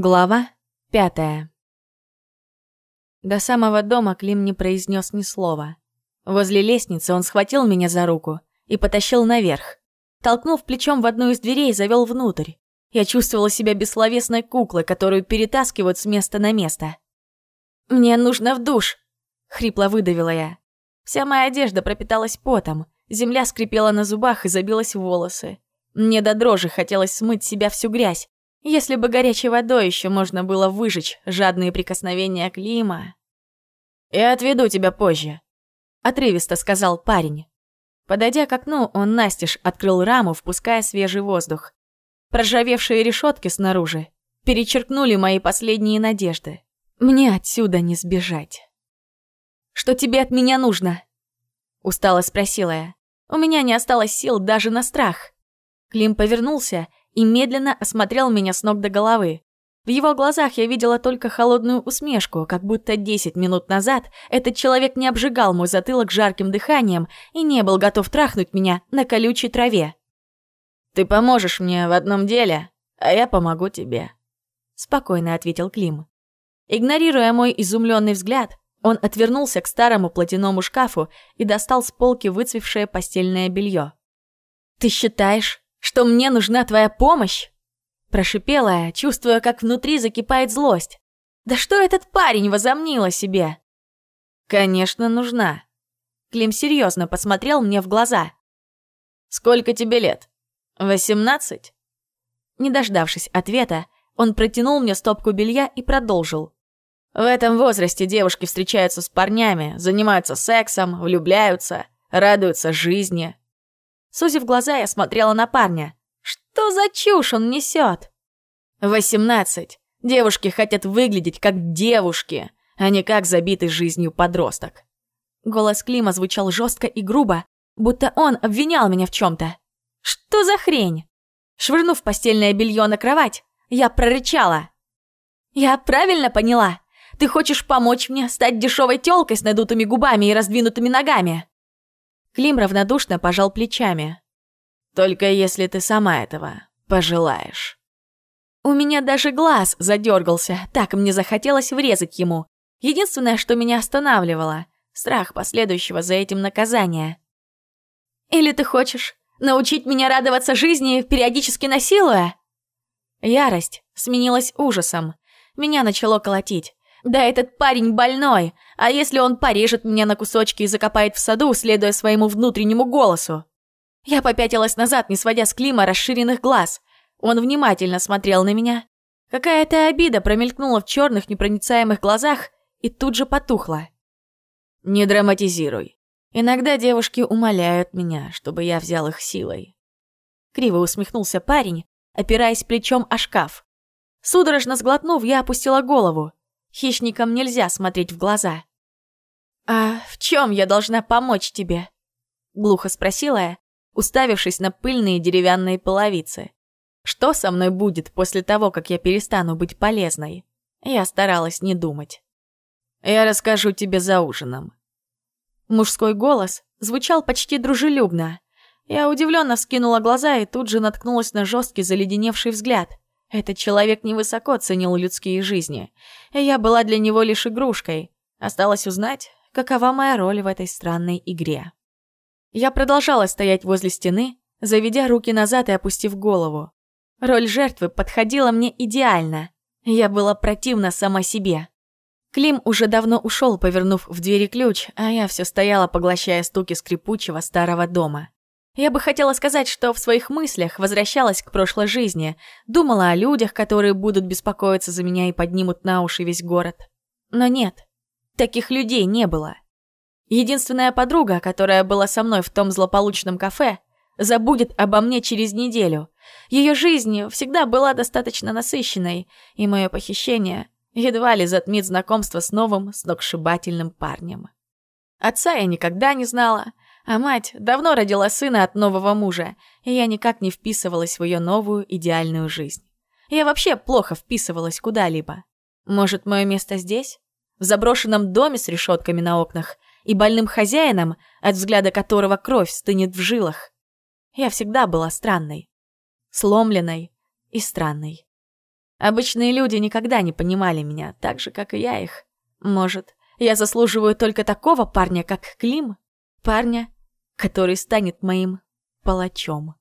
Глава пятая. До самого дома Клим не произнес ни слова. Возле лестницы он схватил меня за руку и потащил наверх. Толкнув плечом в одну из дверей, завел внутрь. Я чувствовала себя бессловесной куклой, которую перетаскивают с места на место. «Мне нужно в душ!» — хрипло выдавила я. Вся моя одежда пропиталась потом, земля скрипела на зубах и забилась в волосы. Мне до дрожи хотелось смыть себя всю грязь, если бы горячей водой еще можно было выжечь жадные прикосновения Клима... «Я отведу тебя позже», — отрывисто сказал парень. Подойдя к окну, он настежь открыл раму, впуская свежий воздух. Проржавевшие решетки снаружи перечеркнули мои последние надежды. Мне отсюда не сбежать. «Что тебе от меня нужно?» Устало спросила я. У меня не осталось сил даже на страх. Клим повернулся и медленно осмотрел меня с ног до головы. В его глазах я видела только холодную усмешку, как будто 10 минут назад этот человек не обжигал мой затылок жарким дыханием и не был готов трахнуть меня на колючей траве. «Ты поможешь мне в одном деле, а я помогу тебе», — спокойно ответил Клим. Игнорируя мой изумленный взгляд, он отвернулся к старому платяному шкафу и достал с полки выцвевшее постельное белье. «Ты считаешь, что мне нужна твоя помощь?» Прошипела я, чувствуя, как внутри закипает злость. «Да что этот парень возомнил о себе?» «Конечно, нужна». Клим серьезно посмотрел мне в глаза. «Сколько тебе лет? Восемнадцать?» Не дождавшись ответа, он протянул мне стопку белья и продолжил. В этом возрасте девушки встречаются с парнями, занимаются сексом, влюбляются, радуются жизни. Сузив глаза, я смотрела на парня. Что за чушь он несет? Восемнадцать. Девушки хотят выглядеть как девушки, а не как забитый жизнью подросток. Голос Клима звучал жестко и грубо, будто он обвинял меня в чем-то. Что за хрень? Швырнув постельное белье на кровать, я прорычала. «Я правильно поняла? Ты хочешь помочь мне стать дешевой тёлкой с надутыми губами и раздвинутыми ногами?» Клим равнодушно пожал плечами. «Только если ты сама этого пожелаешь». У меня даже глаз задергался, так мне захотелось врезать ему. Единственное, что меня останавливало – страх последующего за этим наказания. «Или ты хочешь научить меня радоваться жизни, периодически насилуя?» Ярость сменилась ужасом. Меня начало колотить. Да этот парень больной, а если он порежет меня на кусочки и закопает в саду, следуя своему внутреннему голосу? Я попятилась назад, не сводя с Клима расширенных глаз. Он внимательно смотрел на меня. Какая-то обида промелькнула в черных непроницаемых глазах и тут же потухла. «Не драматизируй. Иногда девушки умоляют меня, чтобы я взял их силой». Криво усмехнулся парень, опираясь плечом о шкаф. Судорожно сглотнув, я опустила голову. Хищникам нельзя смотреть в глаза. «А в чем я должна помочь тебе?» Глухо спросила я, уставившись на пыльные деревянные половицы. «Что со мной будет после того, как я перестану быть полезной?» Я старалась не думать. «Я расскажу тебе за ужином». Мужской голос звучал почти дружелюбно. Я удивленно вскинула глаза и тут же наткнулась на жесткий заледеневший взгляд – этот человек невысоко ценил людские жизни. Я была для него лишь игрушкой. Осталось узнать, какова моя роль в этой странной игре. Я продолжала стоять возле стены, заведя руки назад и опустив голову. Роль жертвы подходила мне идеально. Я была противна сама себе. Клим уже давно ушел, повернув в двери ключ, а я все стояла, поглощая стуки скрипучего старого дома. Я бы хотела сказать, что в своих мыслях возвращалась к прошлой жизни, думала о людях, которые будут беспокоиться за меня и поднимут на уши весь город. Но нет, таких людей не было. Единственная подруга, которая была со мной в том злополучном кафе, забудет обо мне через неделю. Ее жизнь всегда была достаточно насыщенной, и мое похищение едва ли затмит знакомство с новым сногсшибательным парнем. Отца я никогда не знала, а мать давно родила сына от нового мужа, и я никак не вписывалась в ее новую идеальную жизнь. Я вообще плохо вписывалась куда-либо. Может, мое место здесь? В заброшенном доме с решетками на окнах и больным хозяином, от взгляда которого кровь стынет в жилах. Я всегда была странной. Сломленной и странной. Обычные люди никогда не понимали меня, так же, как и я их. Может, я заслуживаю только такого парня, как Клим? Парня, который станет моим палачом.